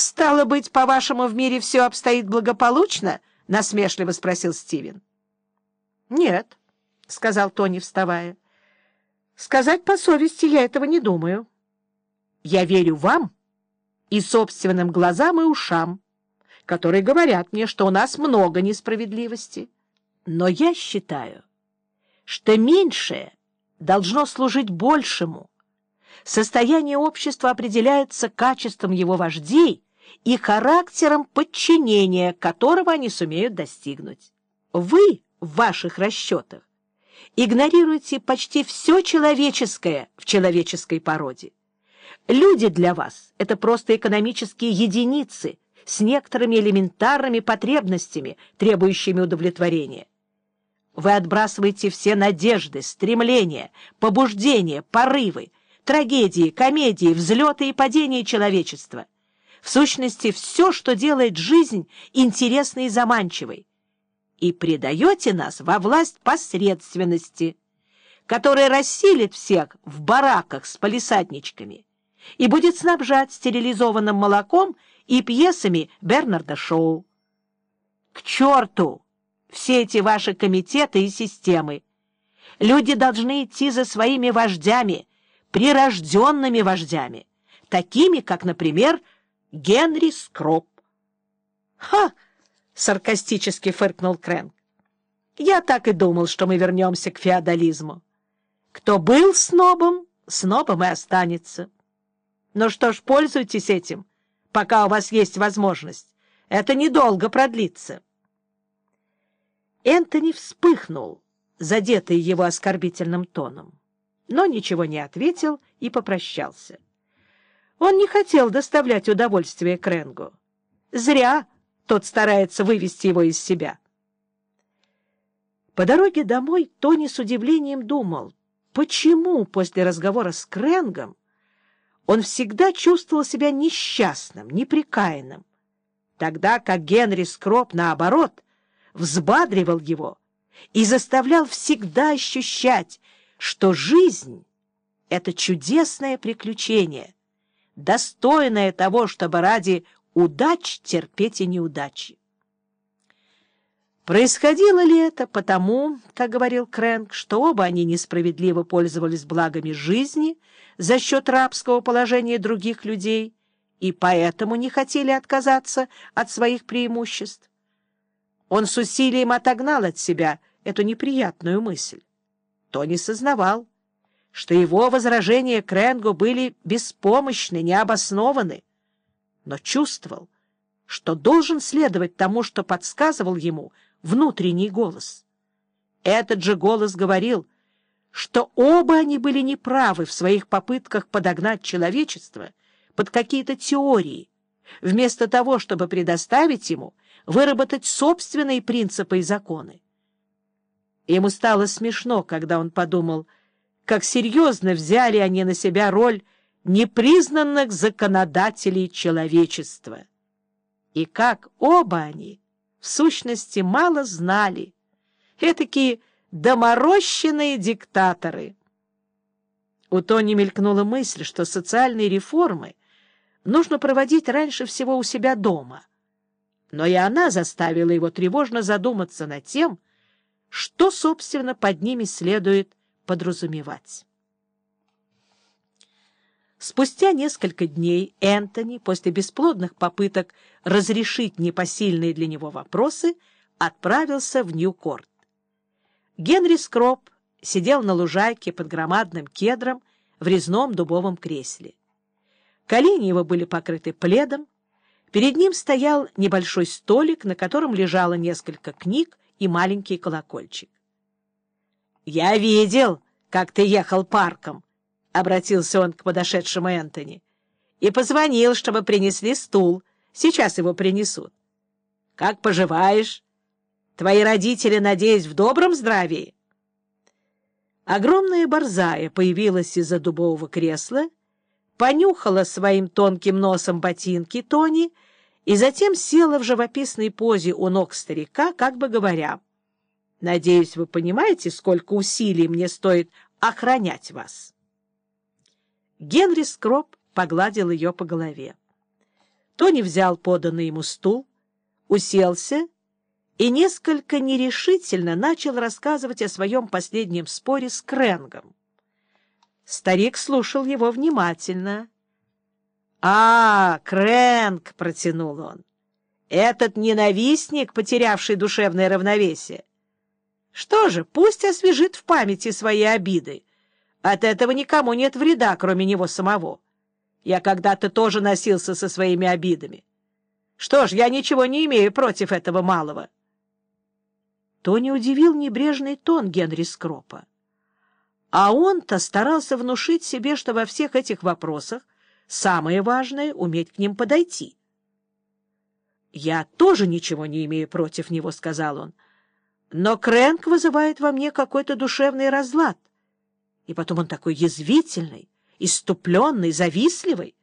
«Стало быть, по-вашему, в мире все обстоит благополучно?» — насмешливо спросил Стивен. «Нет», — сказал Тони, вставая. «Сказать по совести я этого не думаю. Я верю вам и собственным глазам и ушам, которые говорят мне, что у нас много несправедливости. Но я считаю, что меньшее должно служить большему, Состояние общества определяется качеством его вождей и характером подчинения, которого они сумеют достигнуть. Вы в ваших расчетах игнорируете почти все человеческое в человеческой породе. Люди для вас — это просто экономические единицы с некоторыми элементарными потребностями, требующими удовлетворения. Вы отбрасываете все надежды, стремления, побуждения, порывы, трагедии, комедии, взлеты и падения человечества. В сущности, все, что делает жизнь интересной и заманчивой. И предаете нас во власть посредственности, которая расселит всех в бараках с полисадничками и будет снабжать стерилизованным молоком и пьесами Бернарда Шоу. К черту все эти ваши комитеты и системы! Люди должны идти за своими вождями, прирожденными вождями, такими, как, например, Генри Скроп. «Ха!» — саркастически фыркнул Крэнк. «Я так и думал, что мы вернемся к феодализму. Кто был снобом, снобом и останется. Ну что ж, пользуйтесь этим, пока у вас есть возможность. Это недолго продлится». Энтони вспыхнул, задетый его оскорбительным тоном но ничего не ответил и попрощался. Он не хотел доставлять удовольствие Кренгу. Зря тот старается вывести его из себя. По дороге домой Тони с удивлением думал, почему после разговора с Кренгом он всегда чувствовал себя несчастным, неприкаянным, тогда как Генри Скроп, наоборот, взбадривал его и заставлял всегда ощущать, что жизнь — это чудесное приключение, достойное того, чтобы ради удач терпеть и неудачи. Происходило ли это потому, как говорил Крэнк, что оба они несправедливо пользовались благами жизни за счет рабского положения других людей и поэтому не хотели отказаться от своих преимуществ? Он с усилием отогнал от себя эту неприятную мысль. Тони сознавал, что его возражения к Ренгу были беспомощны, необоснованы, но чувствовал, что должен следовать тому, что подсказывал ему внутренний голос. Этот же голос говорил, что оба они были неправы в своих попытках подогнать человечество под какие-то теории, вместо того, чтобы предоставить ему выработать собственные принципы и законы. Ему стало смешно, когда он подумал, как серьезно взяли они на себя роль непризнанных законодателей человечества. И как оба они, в сущности, мало знали. Этакие доморощенные диктаторы. У Тони мелькнула мысль, что социальные реформы нужно проводить раньше всего у себя дома. Но и она заставила его тревожно задуматься над тем, что, собственно, под ними следует подразумевать. Спустя несколько дней Энтони, после бесплодных попыток разрешить непосильные для него вопросы, отправился в Ньюкорт. Генри Скроп сидел на лужайке под громадным кедром в резном дубовом кресле. Колени его были покрыты пледом, перед ним стоял небольшой столик, на котором лежало несколько книг и маленький колокольчик. — Я видел, как ты ехал парком, — обратился он к подошедшему Энтони, — и позвонил, чтобы принесли стул. Сейчас его принесут. — Как поживаешь? Твои родители, надеюсь, в добром здравии? Огромная борзая появилась из-за дубового кресла, понюхала своим тонким носом ботинки Тони и затем села в живописной позе у ног старика, как бы говоря, «Надеюсь, вы понимаете, сколько усилий мне стоит охранять вас». Генри Скроп погладил ее по голове. Тони взял поданный ему стул, уселся и несколько нерешительно начал рассказывать о своем последнем споре с Кренгом. Старик слушал его внимательно. — А, Крэнг! — протянул он. — Этот ненавистник, потерявший душевное равновесие. Что же, пусть освежит в памяти свои обиды. От этого никому нет вреда, кроме него самого. Я когда-то тоже носился со своими обидами. Что ж, я ничего не имею против этого малого. Тони удивил небрежный тон Генри Скропа. А он-то старался внушить себе, что во всех этих вопросах самое важное — уметь к ним подойти. «Я тоже ничего не имею против него», — сказал он. «Но Крэнк вызывает во мне какой-то душевный разлад. И потом он такой язвительный, иступленный, завистливый.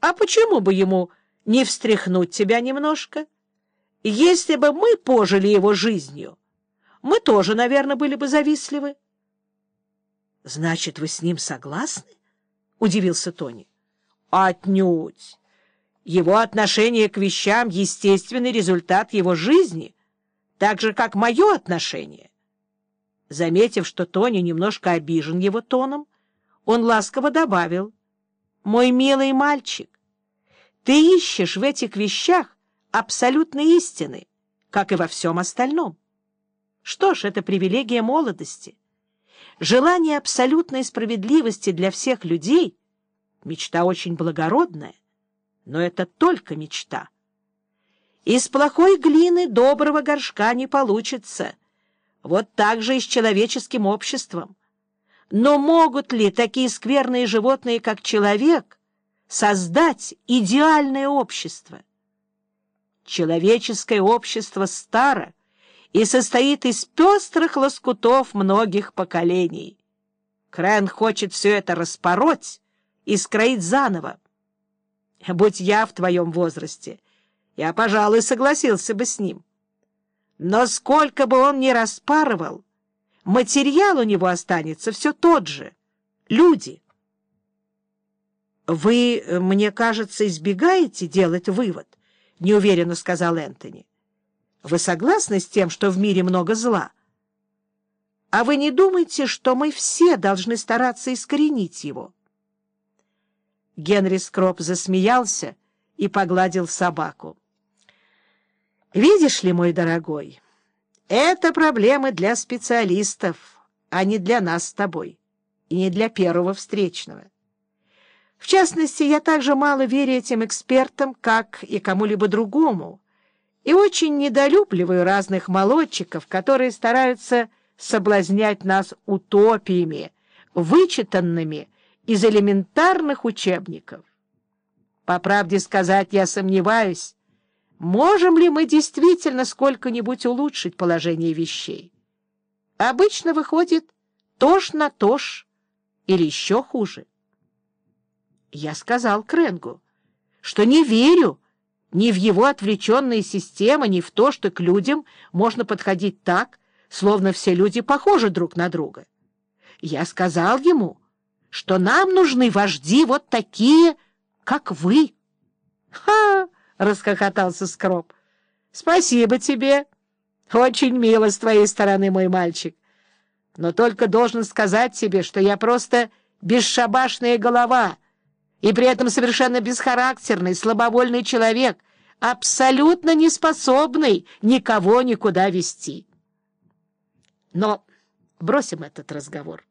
А почему бы ему не встряхнуть тебя немножко? Если бы мы пожили его жизнью, мы тоже, наверное, были бы завистливы. — Значит, вы с ним согласны? — удивился Тони. — Отнюдь. Его отношение к вещам — естественный результат его жизни, так же, как мое отношение. Заметив, что Тони немножко обижен его тоном, он ласково добавил, «Мой милый мальчик, ты ищешь в этих вещах абсолютной истины, как и во всем остальном. Что ж, это привилегия молодости. Желание абсолютной справедливости для всех людей — мечта очень благородная, но это только мечта. Из плохой глины доброго горшка не получится. Вот так же и с человеческим обществом. Но могут ли такие скверные животные, как человек, создать идеальное общество? Человеческое общество старо и состоит из пестрых лоскутов многих поколений. Крен хочет все это распороть и скроить заново. Будь я в твоем возрасте, я, пожалуй, согласился бы с ним. Но сколько бы он ни распарывал, материал у него останется все тот же — люди. «Вы, мне кажется, избегаете делать вывод», — неуверенно сказал Энтони. «Вы согласны с тем, что в мире много зла? А вы не думаете, что мы все должны стараться искоренить его?» Генри Скроп засмеялся и погладил собаку. «Видишь ли, мой дорогой...» Это проблемы для специалистов, а не для нас с тобой, и не для первого встречного. В частности, я также мало верю этим экспертам, как и кому-либо другому, и очень недолюбливаю разных молодчиков, которые стараются соблазнять нас утопиями, вычитанными из элементарных учебников. По правде сказать, я сомневаюсь, можем ли мы действительно сколько-нибудь улучшить положение вещей. Обычно выходит тож на тож или еще хуже. Я сказал Кренгу, что не верю ни в его отвлеченные системы, ни в то, что к людям можно подходить так, словно все люди похожи друг на друга. Я сказал ему, что нам нужны вожди вот такие, как вы. Ха! — расхохотался Скроб. — Спасибо тебе. Очень мило с твоей стороны, мой мальчик. Но только должен сказать тебе, что я просто бесшабашная голова и при этом совершенно бесхарактерный, слабовольный человек, абсолютно неспособный никого никуда вести. Но бросим этот разговор.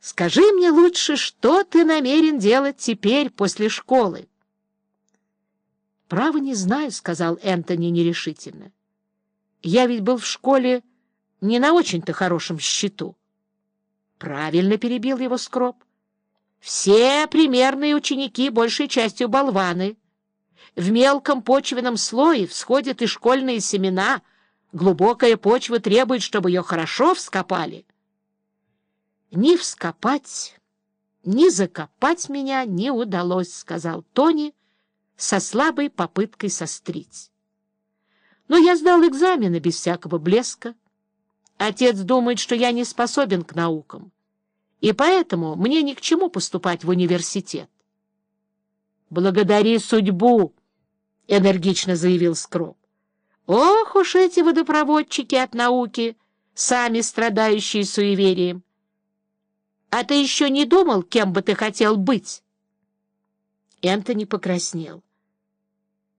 Скажи мне лучше, что ты намерен делать теперь после школы? «Право не знаю», — сказал Энтони нерешительно. «Я ведь был в школе не на очень-то хорошем счету». «Правильно», — перебил его Скроб. «Все примерные ученики большей частью болваны. В мелком почвенном слое всходят и школьные семена. Глубокая почва требует, чтобы ее хорошо вскопали». «Ни вскопать, ни закопать меня не удалось», — сказал Тони, — со слабой попыткой сострить. Но я сдал экзамены без всякого блеска. Отец думает, что я не способен к наукам, и поэтому мне ни к чему поступать в университет. «Благодари судьбу!» — энергично заявил Скроб. «Ох уж эти водопроводчики от науки, сами страдающие суеверием! А ты еще не думал, кем бы ты хотел быть?» Энтони покраснел.